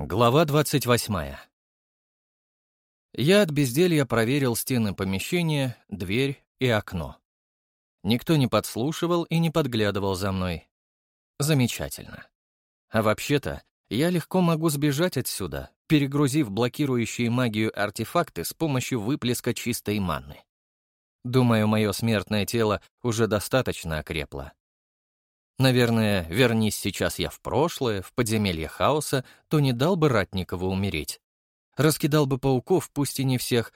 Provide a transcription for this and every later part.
Глава 28. Я от безделья проверил стены помещения, дверь и окно. Никто не подслушивал и не подглядывал за мной. Замечательно. А вообще-то, я легко могу сбежать отсюда, перегрузив блокирующие магию артефакты с помощью выплеска чистой манны. Думаю, мое смертное тело уже достаточно окрепло. Наверное, вернись сейчас я в прошлое, в подземелье хаоса, то не дал бы Ратникову умереть. Раскидал бы пауков, пусть и не всех,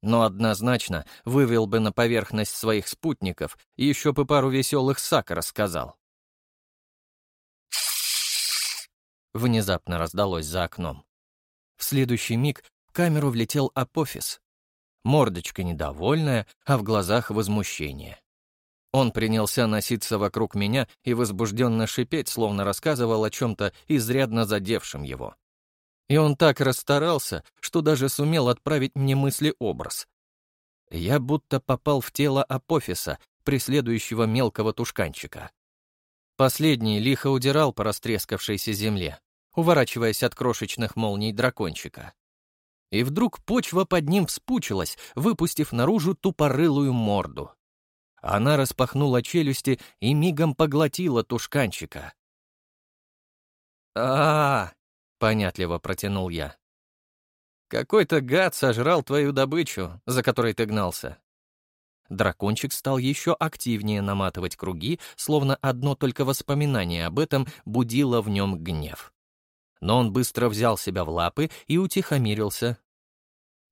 но однозначно вывел бы на поверхность своих спутников и еще бы пару веселых сак рассказал. Внезапно раздалось за окном. В следующий миг в камеру влетел Апофис. Мордочка недовольная, а в глазах возмущение. Он принялся носиться вокруг меня и возбужденно шипеть, словно рассказывал о чем-то изрядно задевшем его. И он так расстарался, что даже сумел отправить мне мысли-образ. Я будто попал в тело Апофиса, преследующего мелкого тушканчика. Последний лихо удирал по растрескавшейся земле, уворачиваясь от крошечных молний дракончика. И вдруг почва под ним вспучилась, выпустив наружу тупорылую морду. Она распахнула челюсти и мигом поглотила тушканчика. а, -а, -а понятливо протянул я. «Какой-то гад сожрал твою добычу, за которой ты гнался». Дракончик стал еще активнее наматывать круги, словно одно только воспоминание об этом будило в нем гнев. Но он быстро взял себя в лапы и утихомирился.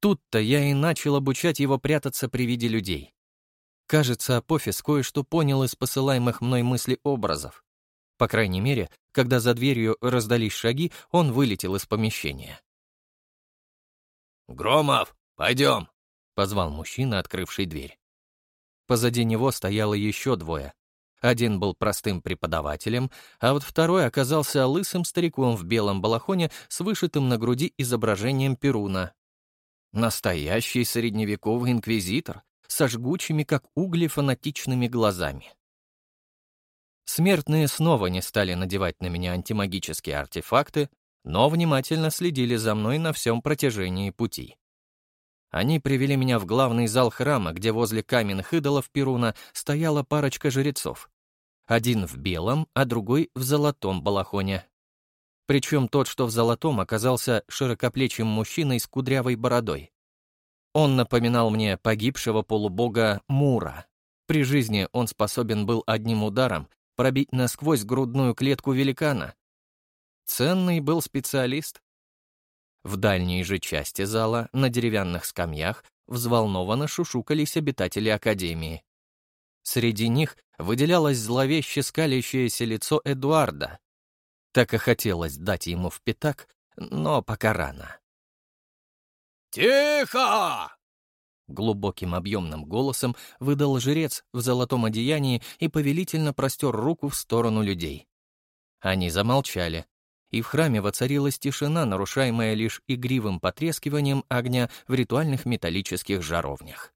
Тут-то я и начал обучать его прятаться при виде людей. Кажется, Апофис кое-что понял из посылаемых мной мысли-образов. По крайней мере, когда за дверью раздались шаги, он вылетел из помещения. «Громов, пойдем!» — позвал мужчина, открывший дверь. Позади него стояло еще двое. Один был простым преподавателем, а вот второй оказался лысым стариком в белом балахоне с вышитым на груди изображением Перуна. Настоящий средневековый инквизитор, со жгучими, как угли, фанатичными глазами. Смертные снова не стали надевать на меня антимагические артефакты, но внимательно следили за мной на всем протяжении пути. Они привели меня в главный зал храма, где возле каменных идолов Перуна стояла парочка жрецов. Один в белом, а другой в золотом балахоне. Причем тот, что в золотом, оказался широкоплечим мужчиной с кудрявой бородой. Он напоминал мне погибшего полубога Мура. При жизни он способен был одним ударом пробить насквозь грудную клетку великана. Ценный был специалист. В дальней же части зала, на деревянных скамьях, взволнованно шушукались обитатели Академии. Среди них выделялось зловеще скалящееся лицо Эдуарда. Так и хотелось дать ему в пятак, но пока рано. «Тихо!» Глубоким объемным голосом выдал жрец в золотом одеянии и повелительно простер руку в сторону людей. Они замолчали, и в храме воцарилась тишина, нарушаемая лишь игривым потрескиванием огня в ритуальных металлических жаровнях.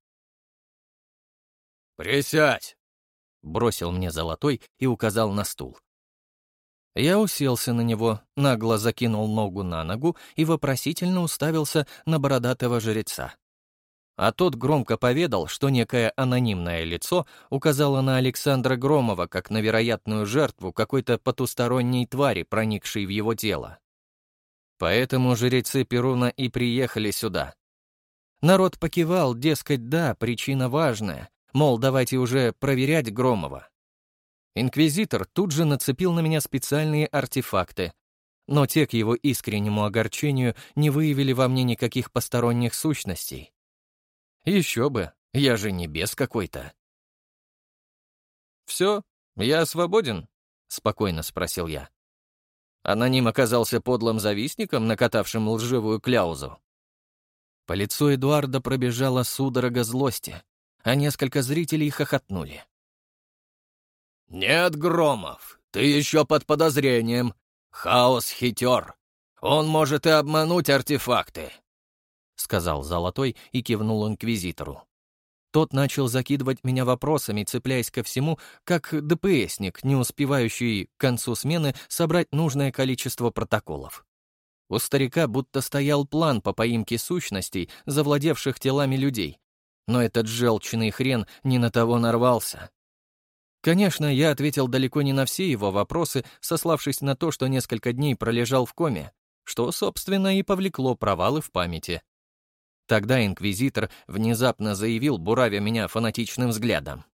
«Присядь!» — бросил мне золотой и указал на стул. Я уселся на него, нагло закинул ногу на ногу и вопросительно уставился на бородатого жреца. А тот громко поведал, что некое анонимное лицо указало на Александра Громова как на вероятную жертву какой-то потусторонней твари, проникшей в его тело. Поэтому жрецы Перуна и приехали сюда. Народ покивал, дескать, да, причина важная, мол, давайте уже проверять Громова. Инквизитор тут же нацепил на меня специальные артефакты, но те к его искреннему огорчению не выявили во мне никаких посторонних сущностей. Еще бы, я же не бес какой-то. «Все, я свободен?» — спокойно спросил я. Аноним оказался подлым завистником, накатавшим лживую кляузу. По лицу Эдуарда пробежала судорога злости, а несколько зрителей хохотнули. «Нет, Громов, ты еще под подозрением. Хаос хитер. Он может и обмануть артефакты», — сказал Золотой и кивнул инквизитору. Тот начал закидывать меня вопросами, цепляясь ко всему, как ДПСник, не успевающий к концу смены собрать нужное количество протоколов. У старика будто стоял план по поимке сущностей, завладевших телами людей. Но этот желчный хрен не на того нарвался. Конечно, я ответил далеко не на все его вопросы, сославшись на то, что несколько дней пролежал в коме, что, собственно, и повлекло провалы в памяти. Тогда инквизитор внезапно заявил, буравя меня фанатичным взглядом.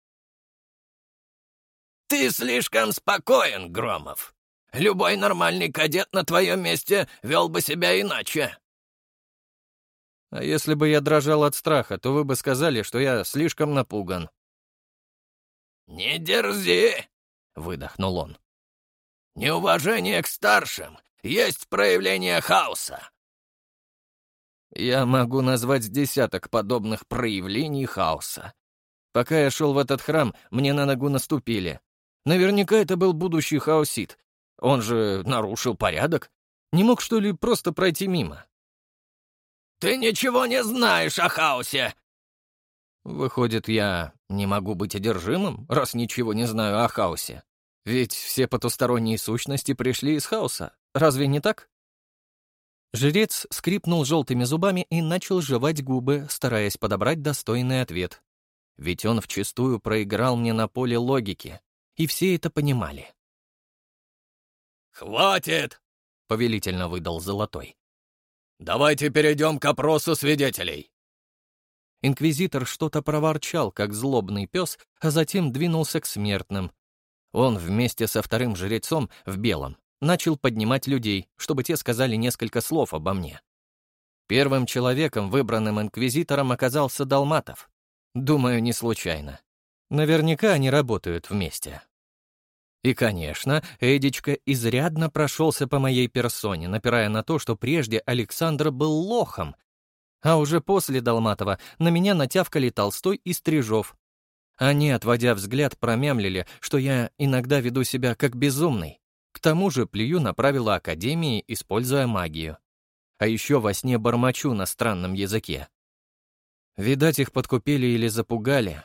«Ты слишком спокоен, Громов. Любой нормальный кадет на твоем месте вел бы себя иначе». «А если бы я дрожал от страха, то вы бы сказали, что я слишком напуган». «Не дерзи!» — выдохнул он. «Неуважение к старшим есть проявление хаоса. Я могу назвать десяток подобных проявлений хаоса. Пока я шел в этот храм, мне на ногу наступили. Наверняка это был будущий хаосит. Он же нарушил порядок. Не мог, что ли, просто пройти мимо? «Ты ничего не знаешь о хаосе!» Выходит, я не могу быть одержимым, раз ничего не знаю о хаосе. Ведь все потусторонние сущности пришли из хаоса. Разве не так? Жрец скрипнул желтыми зубами и начал жевать губы, стараясь подобрать достойный ответ. Ведь он вчистую проиграл мне на поле логики, и все это понимали. «Хватит!» — повелительно выдал Золотой. «Давайте перейдем к опросу свидетелей». Инквизитор что-то проворчал, как злобный пес, а затем двинулся к смертным. Он вместе со вторым жрецом в белом начал поднимать людей, чтобы те сказали несколько слов обо мне. Первым человеком, выбранным инквизитором, оказался Далматов. Думаю, не случайно. Наверняка они работают вместе. И, конечно, Эдичка изрядно прошелся по моей персоне, напирая на то, что прежде Александр был лохом, а уже после Долматова на меня натявкали Толстой и Стрижов. Они, отводя взгляд, промямлили, что я иногда веду себя как безумный, к тому же плюю на правила Академии, используя магию. А еще во сне бормочу на странном языке. Видать, их подкупили или запугали.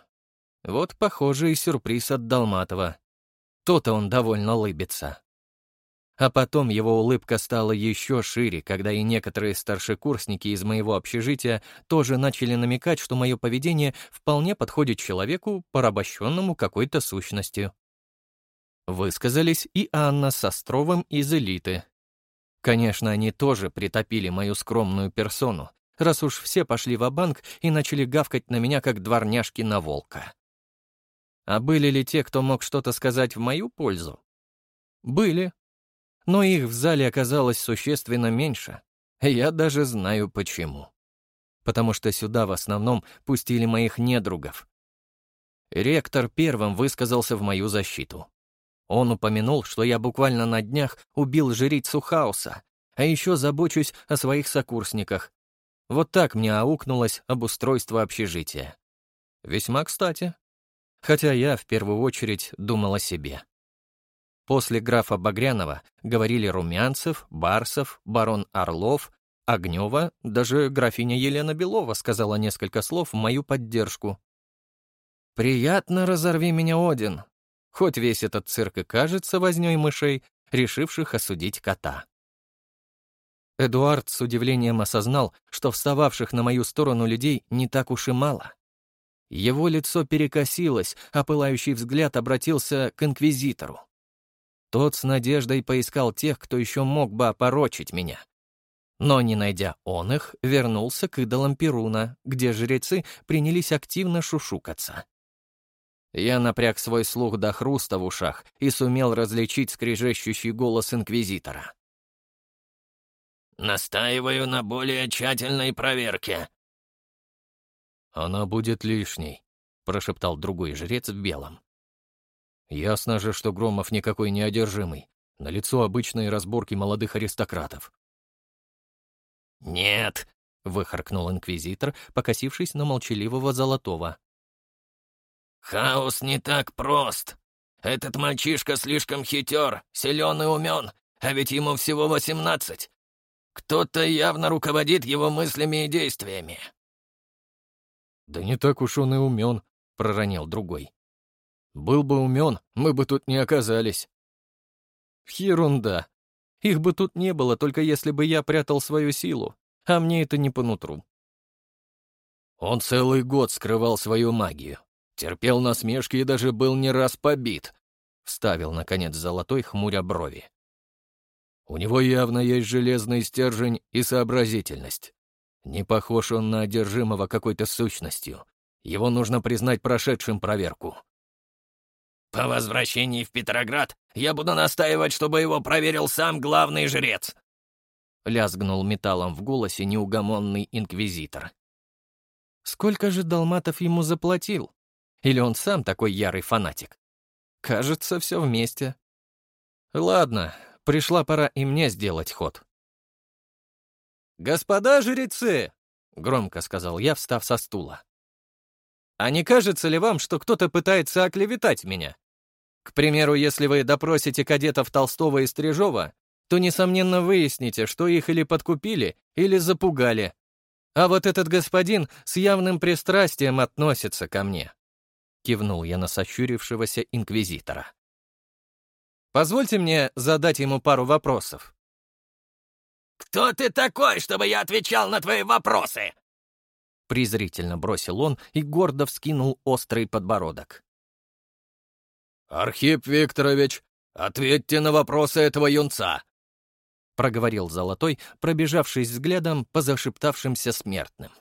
Вот, похоже, и сюрприз от Долматова. То-то он довольно улыбится. А потом его улыбка стала еще шире, когда и некоторые старшекурсники из моего общежития тоже начали намекать, что мое поведение вполне подходит человеку, порабощенному какой-то сущностью. Высказались и Анна с Островым из элиты. Конечно, они тоже притопили мою скромную персону, раз уж все пошли в банк и начали гавкать на меня, как дворняжки на волка. А были ли те, кто мог что-то сказать в мою пользу? Были. Но их в зале оказалось существенно меньше. Я даже знаю почему. Потому что сюда в основном пустили моих недругов. Ректор первым высказался в мою защиту. Он упомянул, что я буквально на днях убил жрицу хаоса, а еще забочусь о своих сокурсниках. Вот так мне аукнулось обустройство общежития. Весьма кстати. Хотя я в первую очередь думал о себе. После графа Багрянова говорили Румянцев, Барсов, барон Орлов, Огнева, даже графиня Елена Белова сказала несколько слов в мою поддержку. «Приятно разорви меня, Один», хоть весь этот цирк и кажется вознёй мышей, решивших осудить кота. Эдуард с удивлением осознал, что встававших на мою сторону людей не так уж и мало. Его лицо перекосилось, а пылающий взгляд обратился к инквизитору. Тот с надеждой поискал тех, кто еще мог бы опорочить меня. Но, не найдя он их, вернулся к идолам Перуна, где жрецы принялись активно шушукаться. Я напряг свой слух до хруста в ушах и сумел различить скрежещущий голос инквизитора. «Настаиваю на более тщательной проверке». «Она будет лишней», — прошептал другой жрец в белом. «Ясно же, что Громов никакой не одержимый. На лицо обычные разборки молодых аристократов». «Нет», — выхаркнул инквизитор, покосившись на молчаливого Золотого. «Хаос не так прост. Этот мальчишка слишком хитер, силен и умен, а ведь ему всего восемнадцать. Кто-то явно руководит его мыслями и действиями». «Да не так уж он и умен», — проронил другой. «Был бы умен, мы бы тут не оказались». Ерунда. Их бы тут не было, только если бы я прятал свою силу, а мне это не по нутру. Он целый год скрывал свою магию, терпел насмешки и даже был не раз побит, — вставил, наконец, золотой, хмуря брови. У него явно есть железный стержень и сообразительность. Не похож он на одержимого какой-то сущностью. Его нужно признать прошедшим проверку. «По возвращении в Петроград я буду настаивать, чтобы его проверил сам главный жрец», — лязгнул металлом в голосе неугомонный инквизитор. Сколько же Долматов ему заплатил? Или он сам такой ярый фанатик? Кажется, все вместе. Ладно, пришла пора и мне сделать ход. «Господа жрецы!» — громко сказал я, встав со стула. «А не кажется ли вам, что кто-то пытается оклеветать меня? К примеру, если вы допросите кадетов Толстого и Стрижова, то, несомненно, выясните, что их или подкупили, или запугали, а вот этот господин с явным пристрастием относится ко мне. Кивнул я на сощурившегося инквизитора. Позвольте мне задать ему пару вопросов. «Кто ты такой, чтобы я отвечал на твои вопросы?» Презрительно бросил он и гордо вскинул острый подбородок. «Архип Викторович, ответьте на вопросы этого юнца!» — проговорил Золотой, пробежавшись взглядом по зашептавшимся смертным.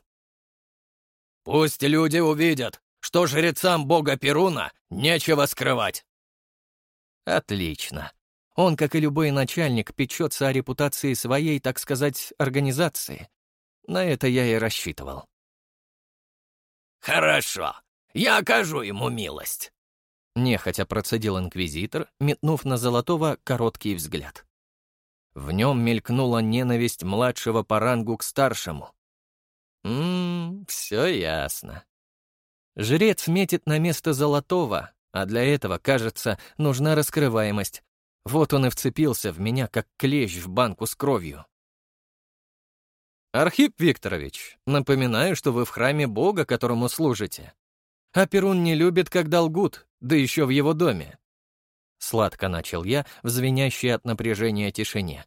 «Пусть люди увидят, что жрецам бога Перуна нечего скрывать!» «Отлично. Он, как и любой начальник, печется о репутации своей, так сказать, организации. На это я и рассчитывал». «Хорошо. Я окажу ему милость», — нехотя процедил инквизитор, метнув на Золотого короткий взгляд. В нем мелькнула ненависть младшего по рангу к старшему. Ммм, все ясно. Жрец метит на место золотого, а для этого, кажется, нужна раскрываемость. Вот он и вцепился в меня, как клещ в банку с кровью. «Архип Викторович, напоминаю, что вы в храме Бога, которому служите. А Перун не любит, когда лгут, да еще в его доме. Сладко начал я в от напряжения тишине.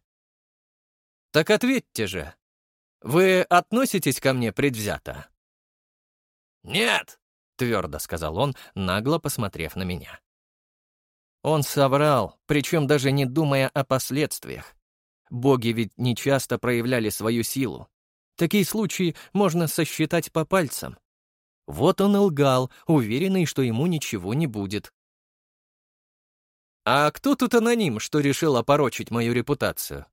«Так ответьте же. Вы относитесь ко мне предвзято?» «Нет», — твердо сказал он, нагло посмотрев на меня. Он соврал, причем даже не думая о последствиях. Боги ведь нечасто проявляли свою силу. Такие случаи можно сосчитать по пальцам. Вот он и лгал, уверенный, что ему ничего не будет. «А кто тут аноним, что решил опорочить мою репутацию?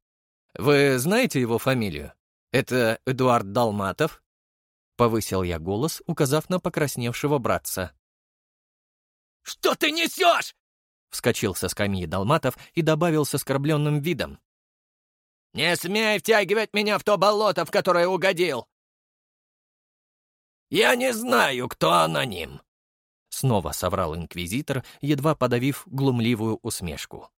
Вы знаете его фамилию? Это Эдуард Далматов?» Повысил я голос, указав на покрасневшего братца. «Что ты несешь?» Вскочил со скамьи Далматов и добавил с оскорбленным видом. «Не смей втягивать меня в то болото, в которое угодил!» «Я не знаю, кто аноним. Снова соврал инквизитор, едва подавив глумливую усмешку.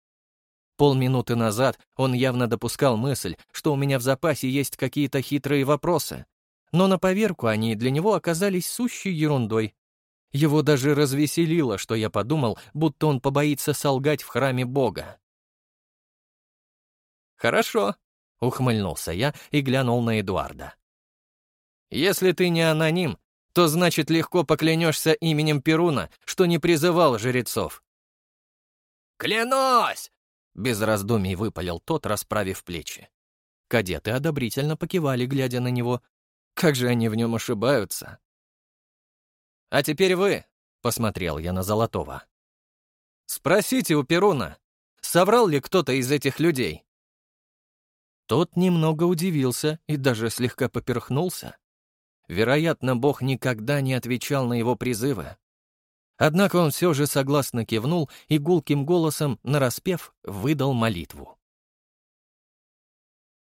Полминуты назад он явно допускал мысль, что у меня в запасе есть какие-то хитрые вопросы, но на поверку они для него оказались сущей ерундой. Его даже развеселило, что я подумал, будто он побоится солгать в храме Бога. «Хорошо», — ухмыльнулся я и глянул на Эдуарда. «Если ты не аноним, то значит легко поклянешься именем Перуна, что не призывал жрецов». «Клянусь!» — без раздумий выпалил тот, расправив плечи. Кадеты одобрительно покивали, глядя на него. Как же они в нем ошибаются. «А теперь вы», — посмотрел я на Золотого. «Спросите у Перуна, соврал ли кто-то из этих людей?» Тот немного удивился и даже слегка поперхнулся. Вероятно, Бог никогда не отвечал на его призывы. Однако он все же согласно кивнул и гулким голосом, нараспев, выдал молитву.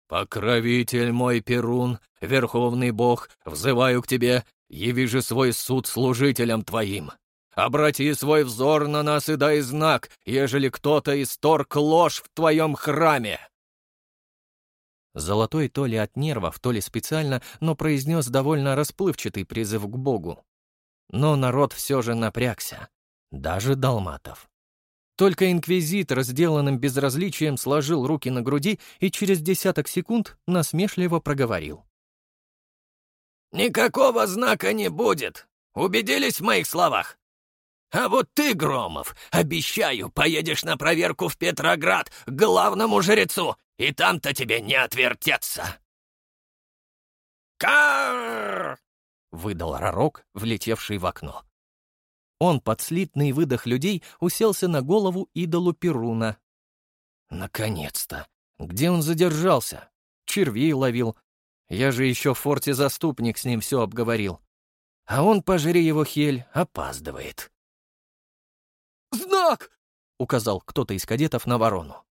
«Покровитель мой Перун, Верховный Бог, взываю к тебе, яви же свой суд служителям твоим. Обрати свой взор на нас и дай знак, ежели кто-то исторг ложь в твоем храме». Золотой то ли от нервов, то ли специально, но произнес довольно расплывчатый призыв к Богу. Но народ все же напрягся. Даже Далматов. Только инквизитор, сделанным безразличием, сложил руки на груди и через десяток секунд насмешливо проговорил. «Никакого знака не будет. Убедились в моих словах? А вот ты, Громов, обещаю, поедешь на проверку в Петроград к главному жрецу, и там-то тебе не отвертеться!» «Карр!» — выдал Ророк, влетевший в окно. Он под слитный выдох людей уселся на голову идолу Перуна. Наконец-то! Где он задержался? Червей ловил. Я же еще в форте заступник с ним все обговорил. А он, пожри его хель, опаздывает. «Знак!» — указал кто-то из кадетов на ворону.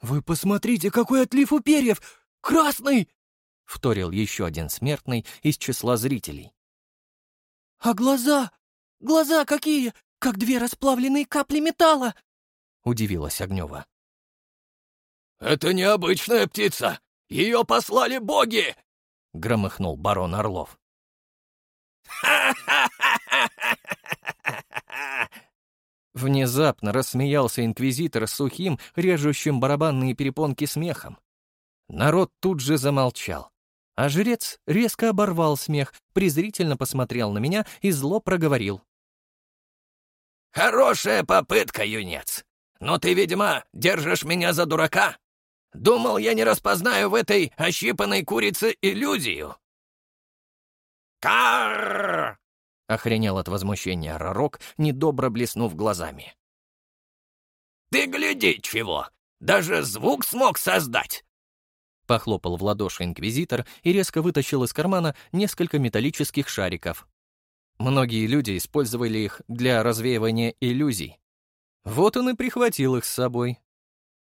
«Вы посмотрите, какой отлив у перьев! Красный!» — вторил еще один смертный из числа зрителей. «А глаза? Глаза какие! Как две расплавленные капли металла!» — удивилась Огнева. «Это необычная птица! Ее послали боги!» — громыхнул барон Орлов. Внезапно рассмеялся инквизитор сухим, режущим барабанные перепонки смехом. Народ тут же замолчал. А жрец резко оборвал смех, презрительно посмотрел на меня и зло проговорил. «Хорошая попытка, юнец. Но ты, видимо, держишь меня за дурака. Думал, я не распознаю в этой ощипанной курице иллюзию». «Карр!» — охренел от возмущения Ророк, недобро блеснув глазами. «Ты гляди, чего! Даже звук смог создать!» Похлопал в ладоши инквизитор и резко вытащил из кармана несколько металлических шариков. Многие люди использовали их для развеивания иллюзий. Вот он и прихватил их с собой.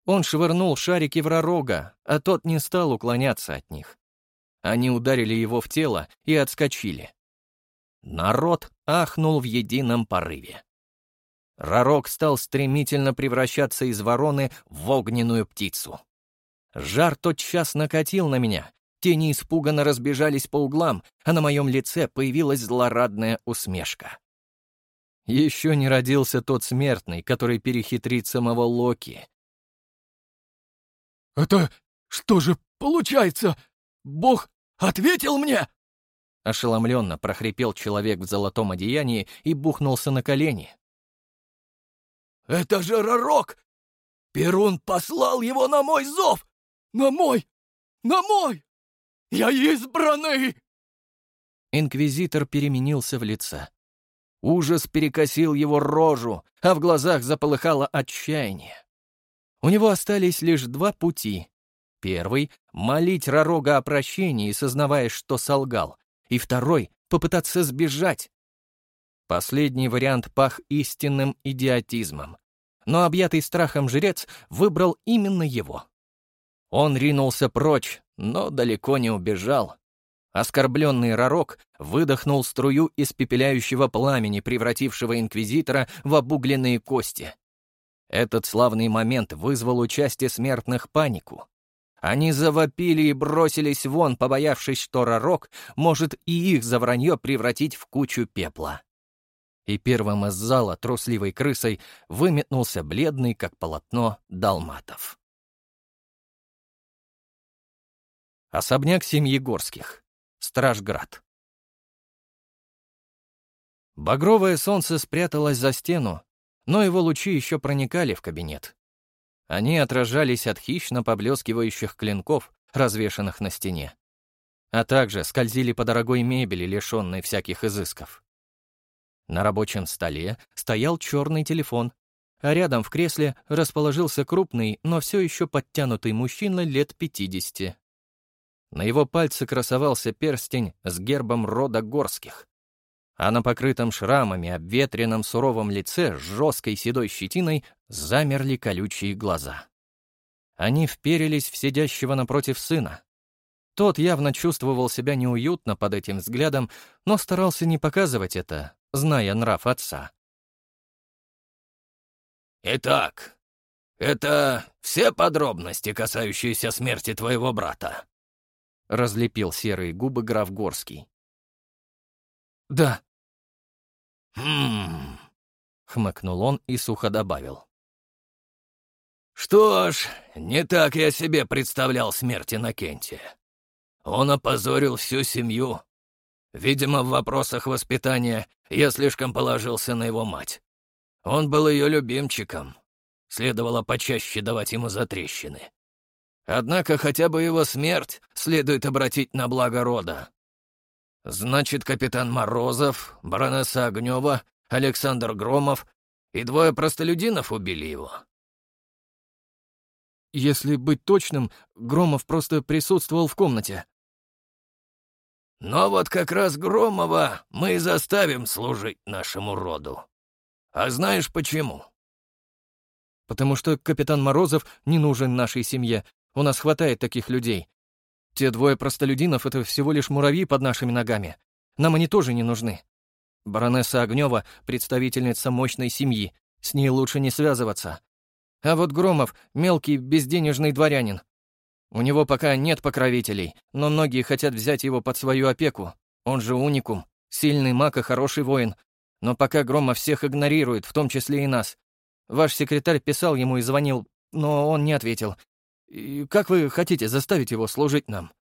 Он швырнул шарики в Ророга, а тот не стал уклоняться от них. Они ударили его в тело и отскочили. Народ ахнул в едином порыве. Ророк стал стремительно превращаться из вороны в огненную птицу. Жар тотчас накатил на меня, Тени испуганно разбежались по углам, а на моем лице появилась злорадная усмешка. Еще не родился тот смертный, который перехитрит самого Локи. «Это что же получается? Бог ответил мне?» Ошеломленно прохрипел человек в золотом одеянии и бухнулся на колени. «Это же Ророк! Перун послал его на мой зов! На мой! На мой!» Я избранный!» Инквизитор переменился в лице. Ужас перекосил его рожу, а в глазах заполыхало отчаяние. У него остались лишь два пути. Первый — молить Ророга о прощении, сознавая, что солгал. И второй — попытаться сбежать. Последний вариант пах истинным идиотизмом. Но объятый страхом жрец выбрал именно его. Он ринулся прочь, но далеко не убежал. Оскорбленный Ророк выдохнул струю испепеляющего пламени, превратившего инквизитора в обугленные кости. Этот славный момент вызвал у части смертных панику. Они завопили и бросились вон, побоявшись, что Ророк может и их за вранье превратить в кучу пепла. И первым из зала трусливой крысой выметнулся бледный, как полотно, Далматов. Особняк семьи Горских. Стражград. Багровое солнце спряталось за стену, но его лучи еще проникали в кабинет. Они отражались от хищно поблескивающих клинков, развешанных на стене, а также скользили по дорогой мебели, лишенной всяких изысков. На рабочем столе стоял черный телефон, а рядом в кресле расположился крупный, но все еще подтянутый мужчина лет 50. На его пальце красовался перстень с гербом рода Горских. А на покрытом шрамами обветренном суровом лице с жесткой седой щетиной замерли колючие глаза. Они вперились в сидящего напротив сына. Тот явно чувствовал себя неуютно под этим взглядом, но старался не показывать это, зная нрав отца. «Итак, это все подробности, касающиеся смерти твоего брата?» — разлепил серые губы граф Горский. «Да». «Хм...» — хмыкнул он и сухо добавил. Что ж, не так я себе представлял смерть Иннокентия. Он опозорил всю семью. Видимо, в вопросах воспитания я слишком положился на его мать. Он был ее любимчиком. Следовало почаще давать ему затрещины. Однако хотя бы его смерть следует обратить на благо рода. Значит, капитан Морозов, баронесса Огнева, Александр Громов и двое простолюдинов убили его. Если быть точным, Громов просто присутствовал в комнате. Но вот как раз Громова мы и заставим служить нашему роду. А знаешь почему? Потому что капитан Морозов не нужен нашей семье. У нас хватает таких людей. Те двое простолюдинов — это всего лишь муравьи под нашими ногами. Нам они тоже не нужны. Баронесса Огнева — представительница мощной семьи. С ней лучше не связываться. А вот Громов — мелкий безденежный дворянин. У него пока нет покровителей, но многие хотят взять его под свою опеку. Он же уникум, сильный маг и хороший воин. Но пока Громов всех игнорирует, в том числе и нас. Ваш секретарь писал ему и звонил, но он не ответил. И как вы хотите заставить его служить нам?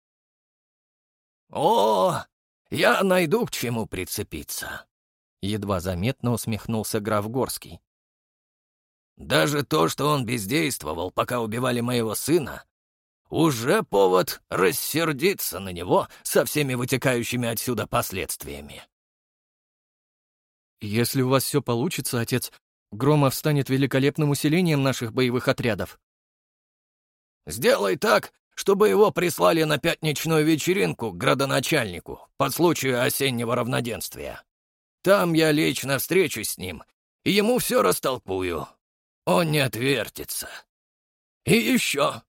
«О, я найду к чему прицепиться», — едва заметно усмехнулся граф Горский. Даже то, что он бездействовал, пока убивали моего сына, уже повод рассердиться на него со всеми вытекающими отсюда последствиями. «Если у вас все получится, отец, Громов станет великолепным усилением наших боевых отрядов». «Сделай так, чтобы его прислали на пятничную вечеринку к градоначальнику по случаю осеннего равноденствия. Там я лично встречусь с ним, и ему все растолкую. Он не отвертится. И еще.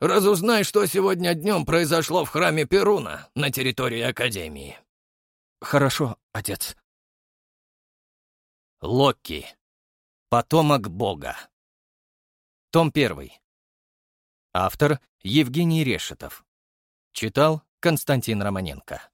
Разузнай, что сегодня днем произошло в храме Перуна на территории Академии. Хорошо, отец. Локи. Потомок Бога. Том 1. Автор Евгений Решетов. Читал Константин Романенко.